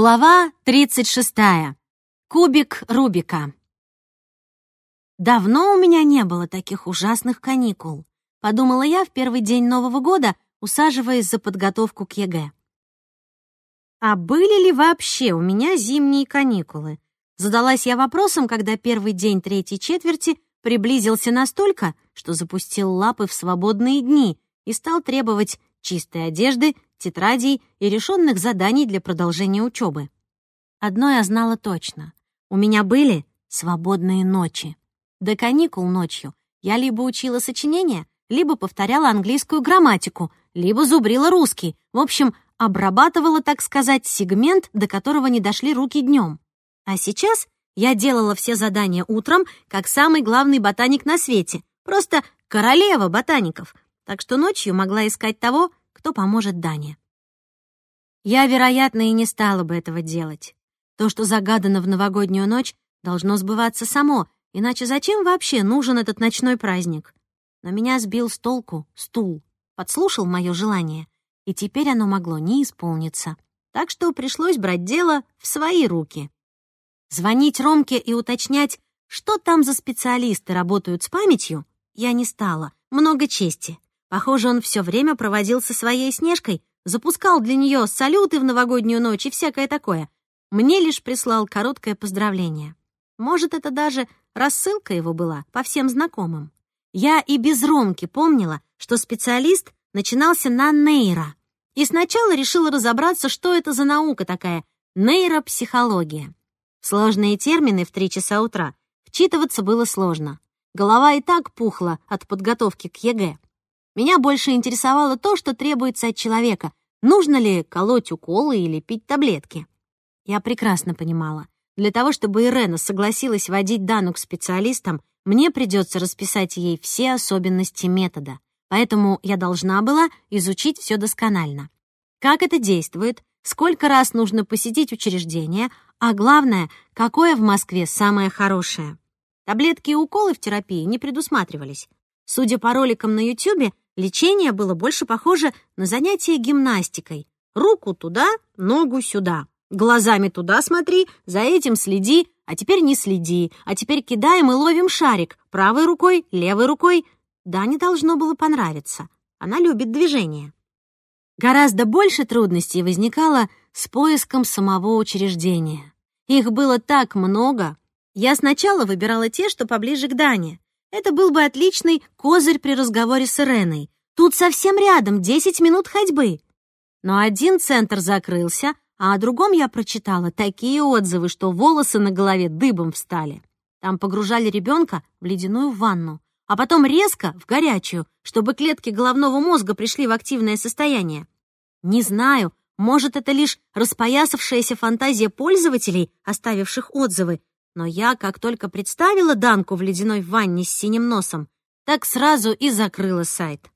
Глава 36. Кубик Рубика. Давно у меня не было таких ужасных каникул, подумала я в первый день Нового года, усаживаясь за подготовку к ЕГЭ. А были ли вообще у меня зимние каникулы? Задалась я вопросом, когда первый день третьей четверти приблизился настолько, что запустил лапы в свободные дни и стал требовать чистой одежды, тетрадей и решенных заданий для продолжения учебы. Одно я знала точно. У меня были свободные ночи. До каникул ночью я либо учила сочинения, либо повторяла английскую грамматику, либо зубрила русский. В общем, обрабатывала, так сказать, сегмент, до которого не дошли руки днем. А сейчас я делала все задания утром, как самый главный ботаник на свете, просто королева ботаников, так что ночью могла искать того, кто поможет Дане. Я, вероятно, и не стала бы этого делать. То, что загадано в новогоднюю ночь, должно сбываться само, иначе зачем вообще нужен этот ночной праздник? Но меня сбил с толку стул, подслушал мое желание, и теперь оно могло не исполниться. Так что пришлось брать дело в свои руки. Звонить Ромке и уточнять, что там за специалисты работают с памятью, я не стала. Много чести. Похоже, он все время проводил со своей Снежкой, запускал для нее салюты в новогоднюю ночь и всякое такое. Мне лишь прислал короткое поздравление. Может, это даже рассылка его была по всем знакомым. Я и без Ромки помнила, что специалист начинался на нейро. И сначала решила разобраться, что это за наука такая — нейропсихология. Сложные термины в три часа утра вчитываться было сложно. Голова и так пухла от подготовки к ЕГЭ. Меня больше интересовало то, что требуется от человека. Нужно ли колоть уколы или пить таблетки? Я прекрасно понимала. Для того, чтобы Ирена согласилась водить Дану к специалистам, мне придется расписать ей все особенности метода. Поэтому я должна была изучить все досконально. Как это действует, сколько раз нужно посетить учреждение, а главное, какое в Москве самое хорошее. Таблетки и уколы в терапии не предусматривались. Судя по роликам на YouTube, Лечение было больше похоже на занятие гимнастикой. Руку туда, ногу сюда. Глазами туда смотри, за этим следи, а теперь не следи, а теперь кидаем и ловим шарик правой рукой, левой рукой. Да, не должно было понравиться. Она любит движение. Гораздо больше трудностей возникало с поиском самого учреждения. Их было так много. Я сначала выбирала те, что поближе к Дане. Это был бы отличный козырь при разговоре с Иреной. Тут совсем рядом, 10 минут ходьбы. Но один центр закрылся, а о другом я прочитала такие отзывы, что волосы на голове дыбом встали. Там погружали ребенка в ледяную ванну, а потом резко в горячую, чтобы клетки головного мозга пришли в активное состояние. Не знаю, может, это лишь распоясавшаяся фантазия пользователей, оставивших отзывы, но я, как только представила Данку в ледяной ванне с синим носом, так сразу и закрыла сайт.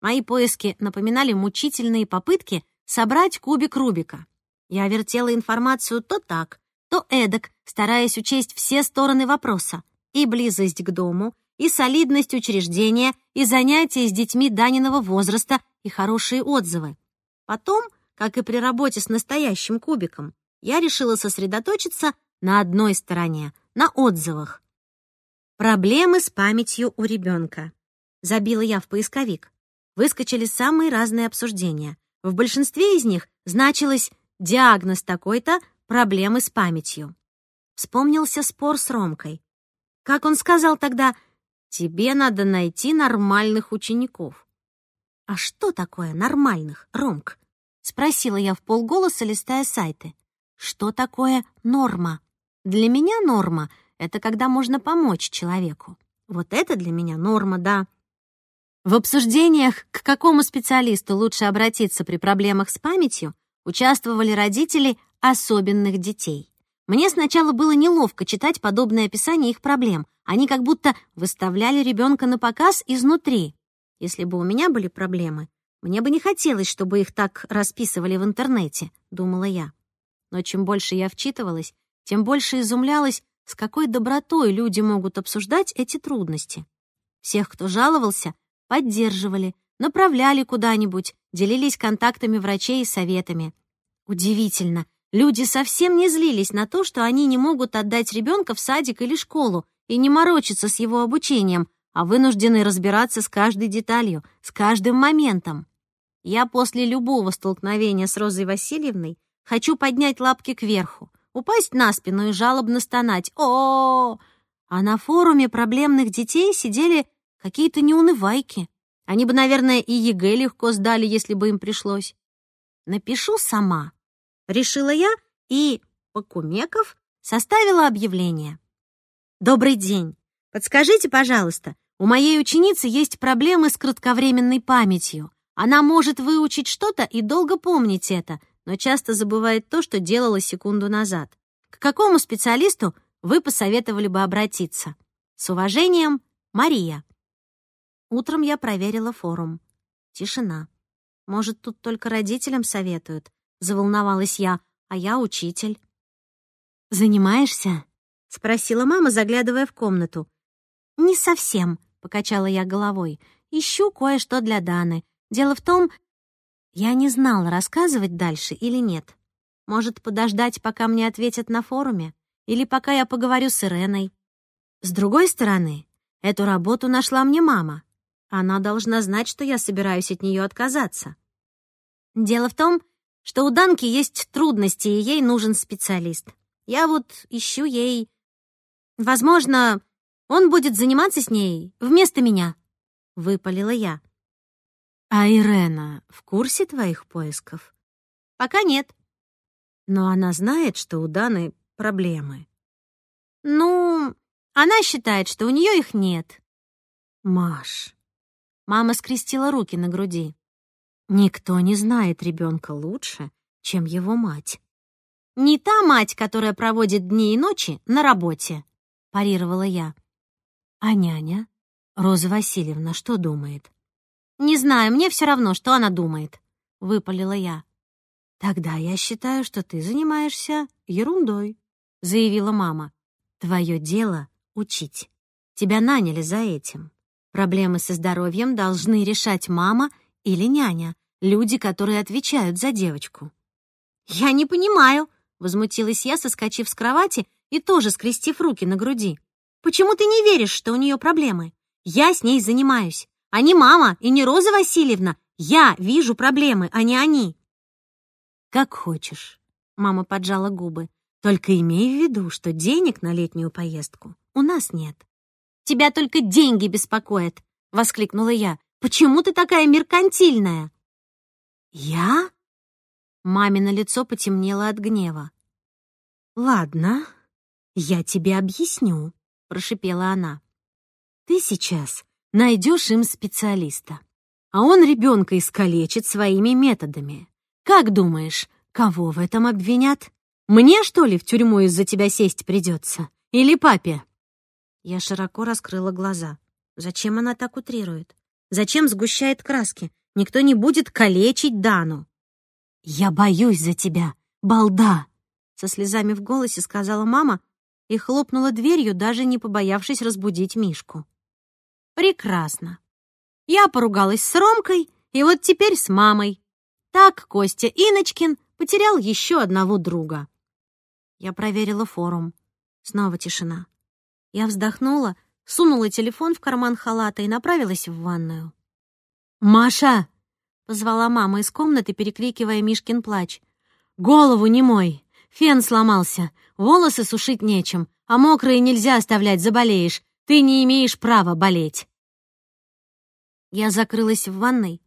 Мои поиски напоминали мучительные попытки собрать кубик Рубика. Я вертела информацию то так, то эдак, стараясь учесть все стороны вопроса. И близость к дому, и солидность учреждения, и занятия с детьми Даниного возраста, и хорошие отзывы. Потом, как и при работе с настоящим кубиком, я решила сосредоточиться на одной стороне, на отзывах. Проблемы с памятью у ребенка. Забила я в поисковик. Выскочили самые разные обсуждения. В большинстве из них значилось диагноз такой-то, проблемы с памятью. Вспомнился спор с Ромкой. Как он сказал тогда, тебе надо найти нормальных учеников. А что такое нормальных, Ромк? Спросила я в полголоса, листая сайты. Что такое норма? Для меня норма — это когда можно помочь человеку. Вот это для меня норма, да. В обсуждениях, к какому специалисту лучше обратиться при проблемах с памятью, участвовали родители особенных детей. Мне сначала было неловко читать подобное описание их проблем. Они как будто выставляли ребенка на показ изнутри. Если бы у меня были проблемы, мне бы не хотелось, чтобы их так расписывали в интернете, думала я. Но чем больше я вчитывалась, тем больше изумлялась, с какой добротой люди могут обсуждать эти трудности. Всех, кто жаловался, поддерживали, направляли куда-нибудь, делились контактами врачей и советами. Удивительно, Люди совсем не злились на то, что они не могут отдать ребенка в садик или школу и не морочиться с его обучением, а вынуждены разбираться с каждой деталью, с каждым моментом. Я после любого столкновения с Розой Васильевной хочу поднять лапки кверху, упасть на спину и жалобно стонать о, -о, -о, А на форуме проблемных детей сидели какие-то неунывайки. Они бы, наверное, и ЕГЭ легко сдали, если бы им пришлось. Напишу сама. Решила я и, покумекав, составила объявление. Добрый день. Подскажите, пожалуйста, у моей ученицы есть проблемы с кратковременной памятью. Она может выучить что-то и долго помнить это, но часто забывает то, что делала секунду назад. К какому специалисту вы посоветовали бы обратиться? С уважением, Мария. Утром я проверила форум. Тишина. Может, тут только родителям советуют? Заволновалась я, а я учитель. «Занимаешься?» — спросила мама, заглядывая в комнату. «Не совсем», — покачала я головой. «Ищу кое-что для Даны. Дело в том, я не знала, рассказывать дальше или нет. Может, подождать, пока мне ответят на форуме? Или пока я поговорю с Иреной? С другой стороны, эту работу нашла мне мама. Она должна знать, что я собираюсь от нее отказаться. Дело в том, что у Данки есть трудности, и ей нужен специалист. Я вот ищу ей... Возможно, он будет заниматься с ней вместо меня. Выпалила я. А Ирена в курсе твоих поисков? Пока нет. Но она знает, что у Даны проблемы. Ну, она считает, что у нее их нет. Маш. Мама скрестила руки на груди. Никто не знает ребенка лучше, чем его мать. Не та мать, которая проводит дни и ночи на работе, парировала я. А няня? Роза Васильевна что думает? «Не знаю, мне все равно, что она думает», — выпалила я. «Тогда я считаю, что ты занимаешься ерундой», — заявила мама. «Твое дело — учить. Тебя наняли за этим. Проблемы со здоровьем должны решать мама или няня, люди, которые отвечают за девочку». «Я не понимаю», — возмутилась я, соскочив с кровати и тоже скрестив руки на груди. «Почему ты не веришь, что у нее проблемы? Я с ней занимаюсь. А не мама и не Роза Васильевна. Я вижу проблемы, а не они. Как хочешь. Мама поджала губы. Только имей в виду, что денег на летнюю поездку у нас нет. Тебя только деньги беспокоят, воскликнула я. Почему ты такая меркантильная? Я? Мамино лицо потемнело от гнева. Ладно, я тебе объясню, прошипела она. Ты сейчас найдешь им специалиста. А он ребенка искалечит своими методами. Как думаешь, кого в этом обвинят? Мне, что ли, в тюрьму из-за тебя сесть придется? Или папе?» Я широко раскрыла глаза. Зачем она так утрирует? Зачем сгущает краски? Никто не будет калечить Дану. «Я боюсь за тебя, балда!» Со слезами в голосе сказала мама и хлопнула дверью, даже не побоявшись разбудить Мишку. Прекрасно. Я поругалась с Ромкой, и вот теперь с мамой. Так Костя Иночкин потерял еще одного друга. Я проверила форум. Снова тишина. Я вздохнула, сунула телефон в карман халата и направилась в ванную. «Маша!» — позвала мама из комнаты, перекрикивая Мишкин плач. «Голову не мой! Фен сломался, волосы сушить нечем, а мокрые нельзя оставлять, заболеешь. Ты не имеешь права болеть. Я закрылась в ванной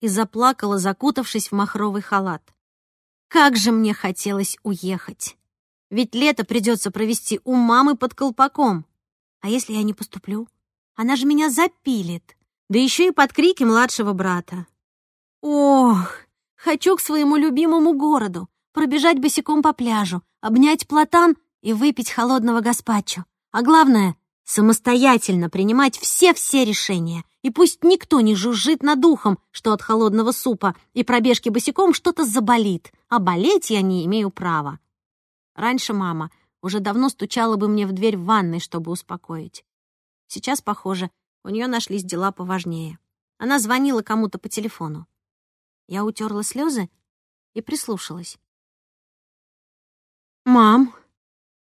и заплакала, закутавшись в махровый халат. Как же мне хотелось уехать. Ведь лето придется провести у мамы под колпаком. А если я не поступлю? Она же меня запилит. Да еще и под крики младшего брата. Ох, хочу к своему любимому городу, пробежать босиком по пляжу, обнять платан и выпить холодного гаспачо. А главное, самостоятельно принимать все-все решения. И пусть никто не жужжит над ухом, что от холодного супа и пробежки босиком что-то заболит, а болеть я не имею права. Раньше мама уже давно стучала бы мне в дверь в ванной, чтобы успокоить. Сейчас, похоже, у нее нашлись дела поважнее. Она звонила кому-то по телефону. Я утерла слезы и прислушалась. «Мам,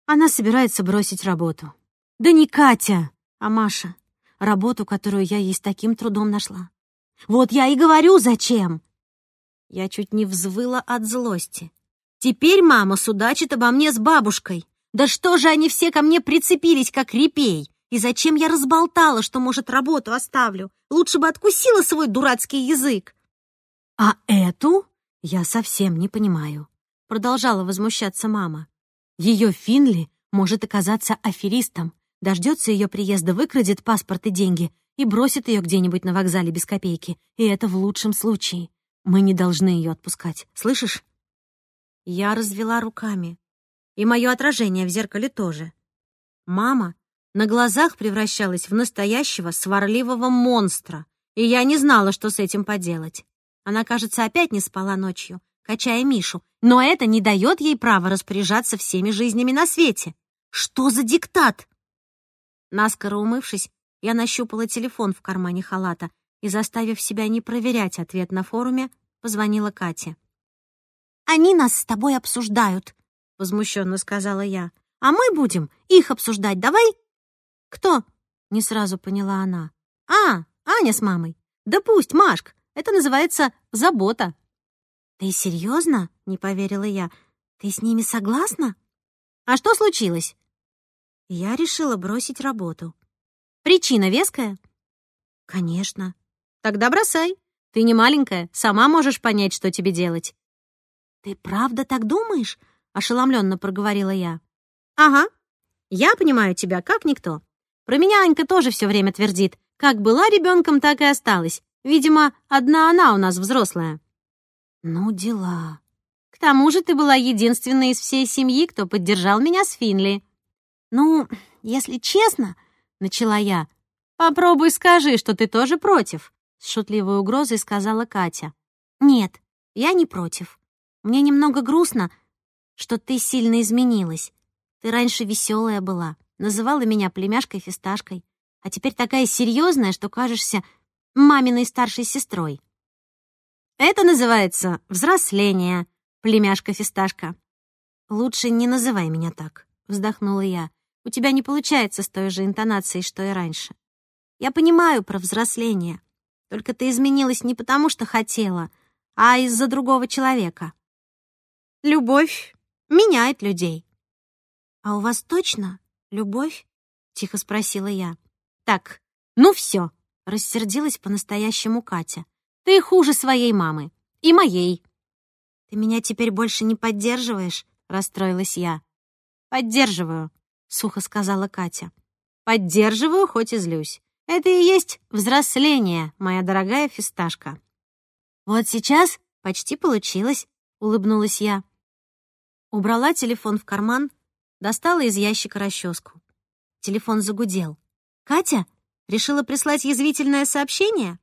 она собирается бросить работу. Да не Катя, а Маша. Работу, которую я ей с таким трудом нашла. Вот я и говорю, зачем!» Я чуть не взвыла от злости. Теперь мама судачит обо мне с бабушкой. Да что же они все ко мне прицепились, как репей? И зачем я разболтала, что, может, работу оставлю? Лучше бы откусила свой дурацкий язык. А эту я совсем не понимаю. Продолжала возмущаться мама. Ее Финли может оказаться аферистом. Дождется ее приезда, выкрадет паспорт и деньги и бросит ее где-нибудь на вокзале без копейки. И это в лучшем случае. Мы не должны ее отпускать, слышишь? Я развела руками. И мое отражение в зеркале тоже. Мама на глазах превращалась в настоящего сварливого монстра, и я не знала, что с этим поделать. Она, кажется, опять не спала ночью, качая Мишу, но это не дает ей права распоряжаться всеми жизнями на свете. Что за диктат? Наскоро умывшись, я нащупала телефон в кармане халата и, заставив себя не проверять ответ на форуме, позвонила Кате. «Они нас с тобой обсуждают», — возмущенно сказала я. «А мы будем их обсуждать, давай?» «Кто?» — не сразу поняла она. «А, Аня с мамой. Да пусть, Машк, это называется забота». «Ты серьезно?» — не поверила я. «Ты с ними согласна?» «А что случилось?» Я решила бросить работу. «Причина веская?» «Конечно». Тогда бросай. Ты не маленькая, сама можешь понять, что тебе делать. Ты правда так думаешь? ошеломленно проговорила я. Ага. Я понимаю тебя как никто. Про меня Анька тоже все время твердит. Как была ребенком, так и осталась. Видимо, одна она у нас взрослая. Ну, дела. К тому же ты была единственной из всей семьи, кто поддержал меня с Финли. Ну, если честно, начала я. Попробуй скажи, что ты тоже против. С шутливой угрозой сказала Катя. «Нет, я не против. Мне немного грустно, что ты сильно изменилась. Ты раньше веселая была, называла меня племяшкой-фисташкой, а теперь такая серьезная, что кажешься маминой старшей сестрой. Это называется взросление, племяшка-фисташка. Лучше не называй меня так, вздохнула я. У тебя не получается с той же интонацией, что и раньше. Я понимаю про взросление, только ты изменилась не потому, что хотела, а из-за другого человека. Любовь меняет людей. А у вас точно любовь? Тихо спросила я. Так, ну все, рассердилась по-настоящему Катя. Ты хуже своей мамы. И моей. Ты меня теперь больше не поддерживаешь? Расстроилась я. Поддерживаю, сухо сказала Катя. Поддерживаю, хоть и злюсь. Это и есть взросление, моя дорогая фисташка. Вот сейчас почти получилось, улыбнулась я. Убрала телефон в карман, достала из ящика расческу. Телефон загудел. Катя решила прислать язвительное сообщение?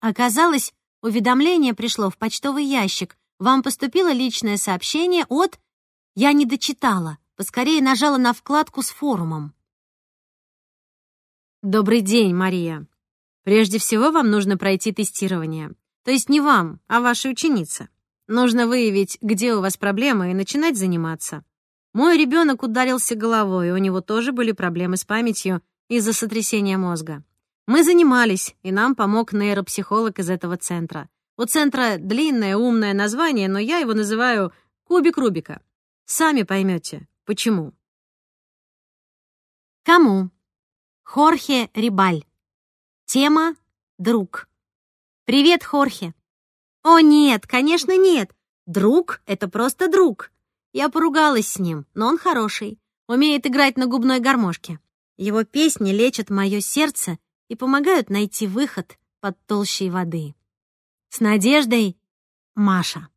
Оказалось, уведомление пришло в почтовый ящик. Вам поступило личное сообщение от... Я не дочитала, поскорее нажала на вкладку с форумом. Добрый день, Мария. Прежде всего вам нужно пройти тестирование. То есть не вам, а вашей ученице. Нужно выявить, где у вас проблемы, и начинать заниматься. Мой ребенок ударился головой, у него тоже были проблемы с памятью из-за сотрясения мозга. Мы занимались, и нам помог нейропсихолог из этого центра. У центра длинное умное название, но я его называю «кубик Рубика». Сами поймете, почему. Кому? Хорхе Рибаль. Тема «Друг». «Привет, Хорхе». «О, нет, конечно, нет. Друг — это просто друг. Я поругалась с ним, но он хороший, умеет играть на губной гармошке. Его песни лечат мое сердце и помогают найти выход под толщей воды. С надеждой, Маша.